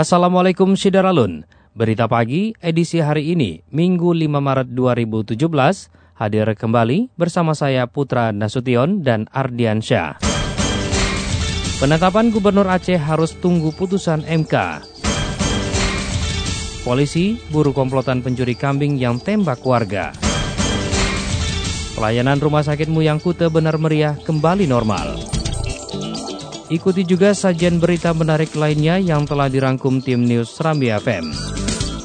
Assalamualaikum Syederalun. Berita pagi edisi hari ini, Minggu 5 Maret 2017, hadir kembali bersama saya Putra Nasution dan Ardiansyah. Penetapan Gubernur Aceh harus tunggu putusan MK. Polisi buru komplotan pencuri kambing yang tembak warga. Pelayanan rumah sakit Muyang Kute benar meriah kembali normal. Ikuti juga sajian berita menarik lainnya yang telah dirangkum tim News Serambi FM.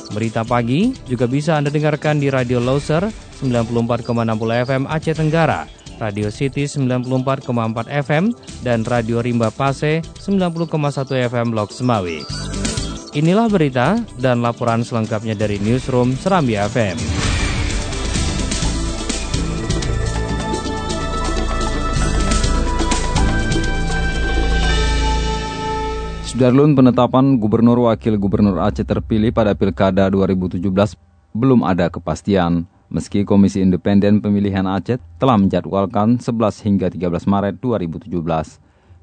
Berita pagi juga bisa Anda dengarkan di Radio Loser 94,60 FM Aceh Tenggara, Radio City 94,4 FM, dan Radio Rimba Pase 90,1 FM Lok Semawi. Inilah berita dan laporan selengkapnya dari Newsroom Serambi FM. Sudarlun penetapan Gubernur Wakil Gubernur Aceh terpilih pada Pilkada 2017 belum ada kepastian. Meski Komisi Independen Pemilihan Aceh telah menjadwalkan 11 hingga 13 Maret 2017.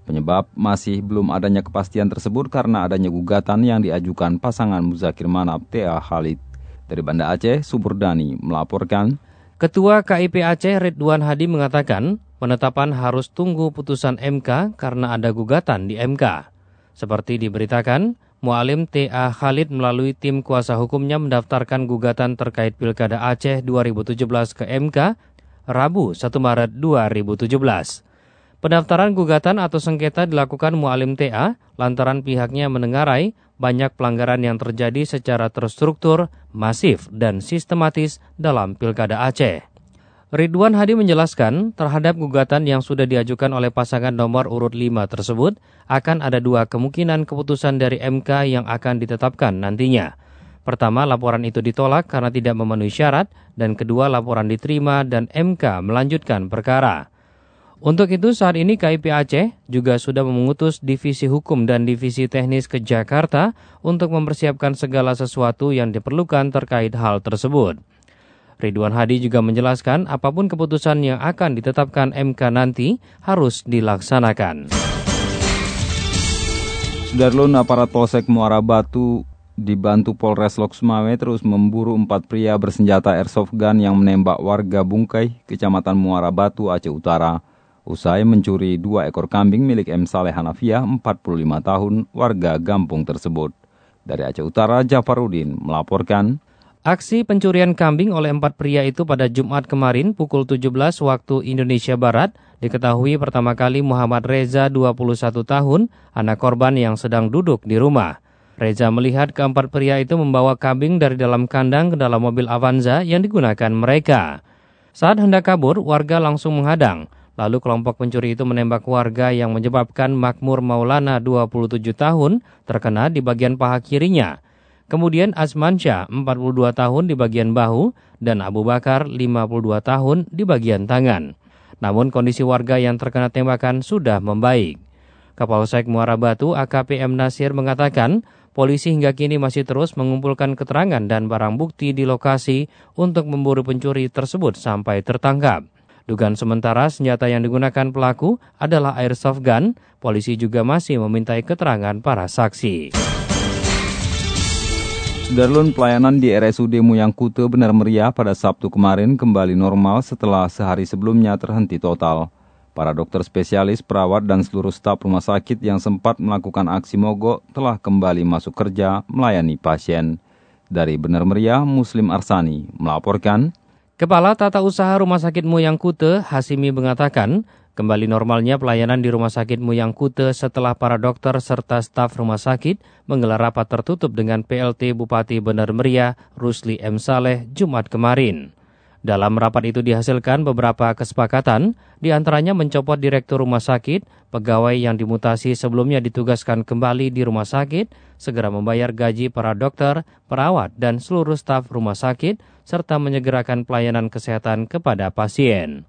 Penyebab masih belum adanya kepastian tersebut karena adanya gugatan yang diajukan pasangan Muzakir Manap T.A. Khalid. Dari Banda Aceh, Suburdani melaporkan, Ketua KIP Aceh Ridwan Hadi mengatakan penetapan harus tunggu putusan MK karena ada gugatan di MK. Seperti diberitakan, Mualim T.A. Khalid melalui tim kuasa hukumnya mendaftarkan gugatan terkait Pilkada Aceh 2017 ke MK Rabu 1 Maret 2017. Pendaftaran gugatan atau sengketa dilakukan Mualim TA lantaran pihaknya menengarai banyak pelanggaran yang terjadi secara terstruktur, masif, dan sistematis dalam Pilkada Aceh. Ridwan Hadi menjelaskan terhadap gugatan yang sudah diajukan oleh pasangan nomor urut 5 tersebut akan ada dua kemungkinan keputusan dari MK yang akan ditetapkan nantinya. Pertama, laporan itu ditolak karena tidak memenuhi syarat dan kedua, laporan diterima dan MK melanjutkan perkara. Untuk itu saat ini KIP Aceh juga sudah mengutus Divisi Hukum dan Divisi Teknis ke Jakarta untuk mempersiapkan segala sesuatu yang diperlukan terkait hal tersebut. Ridwan Hadi juga menjelaskan apa pun keputusan yang akan ditetapkan MK nanti harus dilaksanakan. Sudarlun aparat Polsek Muara Batu dibantu Polres Lok Sumawe terus memburu empat pria bersenjata airsoft gun yang menembak warga Bungkai, Kecamatan Muara Batu, Aceh Utara. Usai mencuri dua ekor kambing milik M. Saleh Hanafiah, 45 tahun, warga Gampung tersebut. Dari Aceh Utara, Jafarudin melaporkan, Aksi pencurian kambing oleh empat pria itu pada Jumat kemarin pukul 17 waktu Indonesia Barat diketahui pertama kali Muhammad Reza 21 tahun, anak korban yang sedang duduk di rumah. Reza melihat keempat pria itu membawa kambing dari dalam kandang ke dalam mobil Avanza yang digunakan mereka. Saat hendak kabur, warga langsung menghadang. Lalu kelompok pencuri itu menembak warga yang menyebabkan Makmur Maulana 27 tahun terkena di bagian paha kirinya. Kemudian Asmansyah 42 tahun di bagian bahu dan Abu Bakar 52 tahun di bagian tangan. Namun kondisi warga yang terkena tembakan sudah membaik. Kapolsek Muara Batu AKP M Nasir mengatakan polisi hingga kini masih terus mengumpulkan keterangan dan barang bukti di lokasi untuk memburu pencuri tersebut sampai tertangkap. Dugaan sementara senjata yang digunakan pelaku adalah airsoft gun. Polisi juga masih memintai keterangan para saksi. Sudarlun pelayanan di RSUD Muyang Kute benar meriah pada Sabtu kemarin kembali normal setelah sehari sebelumnya terhenti total. Para dokter spesialis, perawat, dan seluruh staf rumah sakit yang sempat melakukan aksi mogok telah kembali masuk kerja melayani pasien. Dari Benar Meriah, Muslim Arsani melaporkan, Kepala Tata Usaha Rumah Sakit Muyang Kute, Hasimi mengatakan, Kembali normalnya pelayanan di Rumah Sakit Muyang Kute setelah para dokter serta staf rumah sakit menggelar rapat tertutup dengan PLT Bupati Benar Meriah Rusli M. Saleh Jumat kemarin. Dalam rapat itu dihasilkan beberapa kesepakatan, di antaranya mencopot direktur rumah sakit, pegawai yang dimutasi sebelumnya ditugaskan kembali di rumah sakit, segera membayar gaji para dokter, perawat, dan seluruh staf rumah sakit, serta menyegerakan pelayanan kesehatan kepada pasien.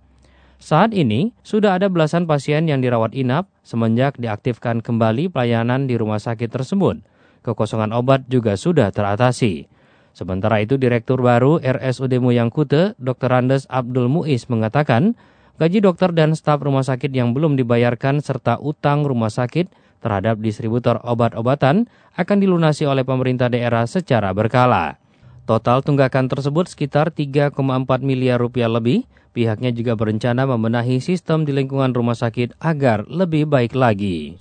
Saat ini, sudah ada belasan pasien yang dirawat inap semenjak diaktifkan kembali pelayanan di rumah sakit tersebut. Kekosongan obat juga sudah teratasi. Sementara itu, Direktur baru RSUD Muyang Kute, Dr. Andes Abdul Muiz mengatakan, gaji dokter dan staf rumah sakit yang belum dibayarkan serta utang rumah sakit terhadap distributor obat-obatan akan dilunasi oleh pemerintah daerah secara berkala. Total tunggakan tersebut sekitar 3,4 miliar rupiah lebih. Pihaknya juga berencana membenahi sistem di lingkungan rumah sakit agar lebih baik lagi.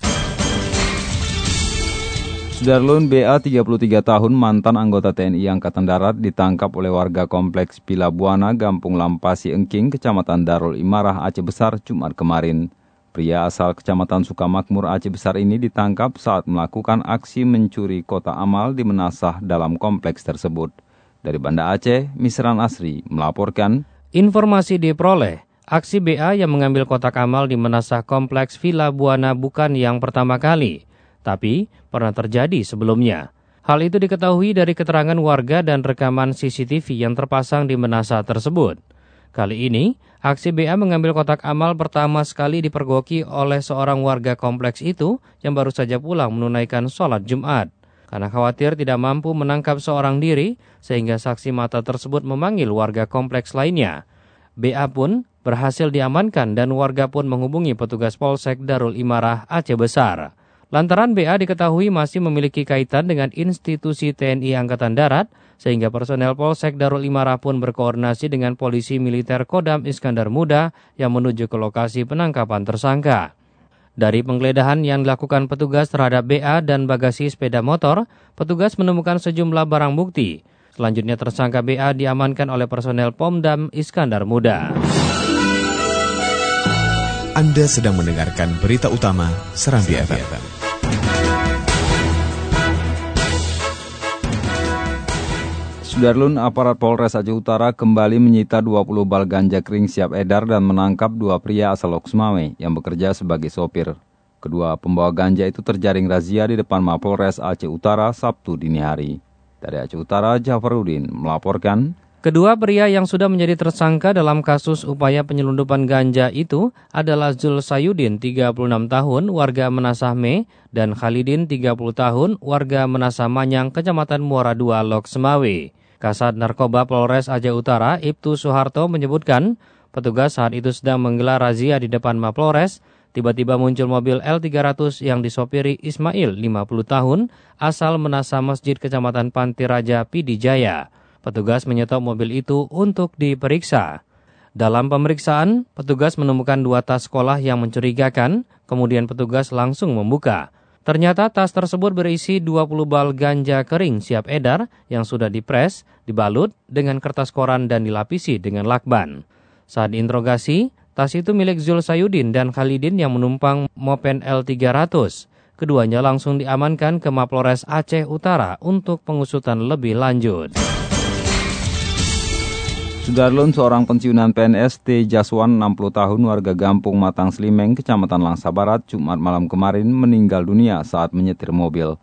Sudarlun BA 33 tahun mantan anggota TNI Angkatan Darat ditangkap oleh warga kompleks Pila Buana, Gampung Lampasi Engking, Kecamatan Darul Imarah, Aceh Besar, Jumat kemarin. Pria asal Kecamatan Sukamakmur Aceh Besar ini ditangkap saat melakukan aksi mencuri kota amal di Menasah dalam kompleks tersebut. Dari Banda Aceh, Misran Asri melaporkan. Informasi diperoleh, aksi BA yang mengambil kotak amal di Menasah kompleks Villa Buana bukan yang pertama kali tapi pernah terjadi sebelumnya. Hal itu diketahui dari keterangan warga dan rekaman CCTV yang terpasang di menasa tersebut. Kali ini, aksi BA mengambil kotak amal pertama sekali dipergoki oleh seorang warga kompleks itu yang baru saja pulang menunaikan sholat Jumat. Karena khawatir tidak mampu menangkap seorang diri, sehingga saksi mata tersebut memanggil warga kompleks lainnya. BA pun berhasil diamankan dan warga pun menghubungi petugas Polsek Darul Imarah Aceh Besar. Lantaran BA diketahui masih memiliki kaitan dengan institusi TNI Angkatan Darat, sehingga personel Polsek Darul Imarah pun berkoordinasi dengan polisi militer Kodam Iskandar Muda yang menuju ke lokasi penangkapan tersangka. Dari penggeledahan yang dilakukan petugas terhadap BA dan bagasi sepeda motor, petugas menemukan sejumlah barang bukti. Selanjutnya tersangka BA diamankan oleh personel Pomdam Iskandar Muda. Anda sedang mendengarkan berita utama Serambi FM. Sudarlun aparat Polres Aceh Utara kembali menyita 20 bal ganja kering siap edar dan menangkap dua pria asal Oksmawe yang bekerja sebagai sopir. Kedua pembawa ganja itu terjaring razia di depan Mapolres Aceh Utara Sabtu dini hari. Dari Aceh Utara, Jafarudin melaporkan, Kedua pria yang sudah menjadi tersangka dalam kasus upaya penyelundupan ganja itu adalah Zul Sayudin, 36 tahun, warga Menasah Me, dan Khalidin, 30 tahun, warga Menasah Manyang, Kecamatan Muara II, Lok Semawe. Kasat Narkoba Polres Aceh Utara, Ibtu Soeharto menyebutkan, petugas saat itu sedang menggelar razia di depan Mapolres, tiba-tiba muncul mobil L300 yang disopiri Ismail, 50 tahun, asal Menasah Masjid Kecamatan Pantiraja, Pidijaya. Petugas menyetop mobil itu untuk diperiksa. Dalam pemeriksaan, petugas menemukan dua tas sekolah yang mencurigakan, kemudian petugas langsung membuka. Ternyata tas tersebut berisi 20 bal ganja kering siap edar yang sudah dipres, dibalut dengan kertas koran dan dilapisi dengan lakban. Saat diinterogasi, tas itu milik Zul Sayudin dan Khalidin yang menumpang Mopen L300. Keduanya langsung diamankan ke Mapolres Aceh Utara untuk pengusutan lebih lanjut. Sudarlun seorang pensiunan PNS T. Jaswan 60 tahun warga Gampung Matang Slimeng, Kecamatan Langsa Barat, Jumat malam kemarin meninggal dunia saat menyetir mobil.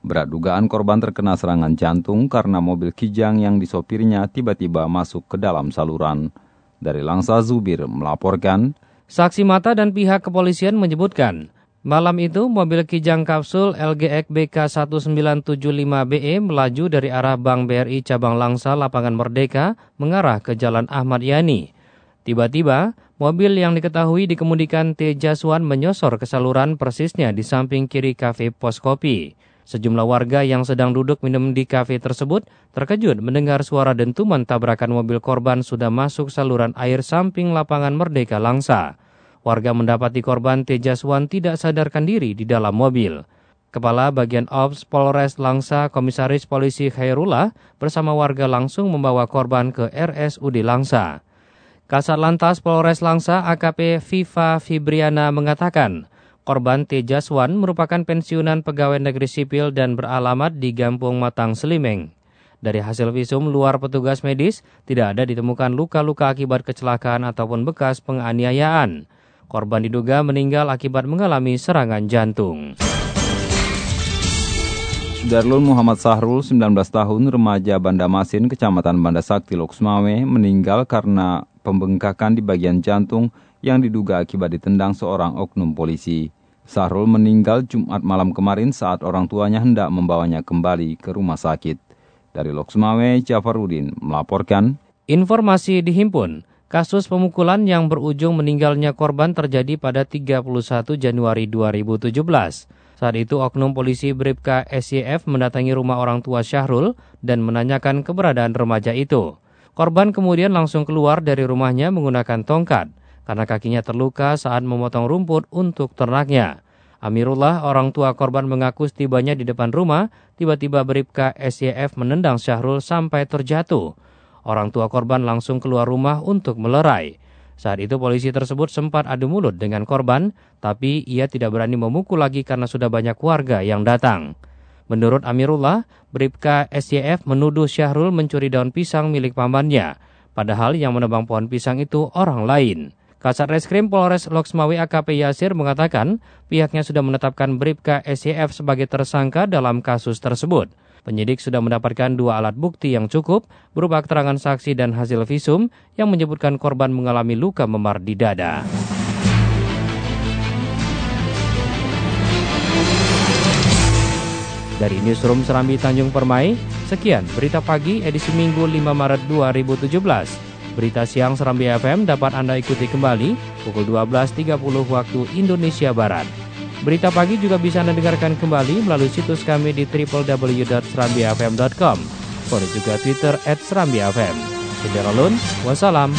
Berat dugaan korban terkena serangan jantung karena mobil kijang yang disopirnya tiba-tiba masuk ke dalam saluran. Dari Langsa Zubir melaporkan, Saksi mata dan pihak kepolisian menyebutkan, Malam itu, mobil Kijang Kapsul LGX BK1975BE melaju dari arah Bank BRI Cabang Langsa Lapangan Merdeka mengarah ke Jalan Ahmad Yani. Tiba-tiba, mobil yang diketahui dikemudikan T. Jaswan menyosor ke saluran persisnya di samping kiri kafe pos kopi. Sejumlah warga yang sedang duduk minum di kafe tersebut terkejut mendengar suara dentuman tabrakan mobil korban sudah masuk saluran air samping lapangan Merdeka Langsa. Warga mendapati korban Tejaswan tidak sadarkan diri di dalam mobil. Kepala Bagian Ops Polres Langsa Komisaris Polisi Khairullah bersama warga langsung membawa korban ke RSUD Langsa. Kasat Lantas Polres Langsa AKP Viva Fibriana mengatakan, korban Tejaswan merupakan pensiunan pegawai negeri sipil dan beralamat di Gampung Matang Selimeng. Dari hasil visum luar petugas medis, tidak ada ditemukan luka-luka akibat kecelakaan ataupun bekas penganiayaan. Korban diduga meninggal akibat mengalami serangan jantung. Sudarlun Muhammad Sahrul, 19 tahun, remaja Banda Masin, Kecamatan Banda Sakti, Loksmawe, meninggal karena pembengkakan di bagian jantung yang diduga akibat ditendang seorang oknum polisi. Sahrul meninggal Jumat malam kemarin saat orang tuanya hendak membawanya kembali ke rumah sakit. Dari Loksmawe, Jafarudin melaporkan. Informasi dihimpun, kasus pemukulan yang berujung meninggalnya korban terjadi pada 31 Januari 2017. Saat itu oknum polisi Bribka SYF mendatangi rumah orang tua Syahrul dan menanyakan keberadaan remaja itu. Korban kemudian langsung keluar dari rumahnya menggunakan tongkat karena kakinya terluka saat memotong rumput untuk ternaknya. Amirullah, orang tua korban mengaku setibanya di depan rumah, tiba-tiba Bribka SYF menendang Syahrul sampai terjatuh. Orang tua korban langsung keluar rumah untuk melerai. Saat itu polisi tersebut sempat adu mulut dengan korban, tapi ia tidak berani memukul lagi karena sudah banyak warga yang datang. Menurut Amirullah, Bribka SYF menuduh Syahrul mencuri daun pisang milik pamannya, padahal yang menebang pohon pisang itu orang lain. Kasat Reskrim Polres Loksmawi AKP Yasir mengatakan pihaknya sudah menetapkan Bribka SYF sebagai tersangka dalam kasus tersebut. Penyidik sudah mendapatkan dua alat bukti yang cukup berupa keterangan saksi dan hasil visum yang menyebutkan korban mengalami luka memar di dada. Dari Newsroom Serambi Tanjung Permai, sekian berita pagi edisi Minggu 5 Maret 2017. Berita siang Serambi FM dapat Anda ikuti kembali pukul 12.30 waktu Indonesia Barat. Berita pagi juga bisa Anda dengarkan kembali melalui situs kami di www.serambiafm.com. Follow juga Twitter at Serambi FM. wassalam.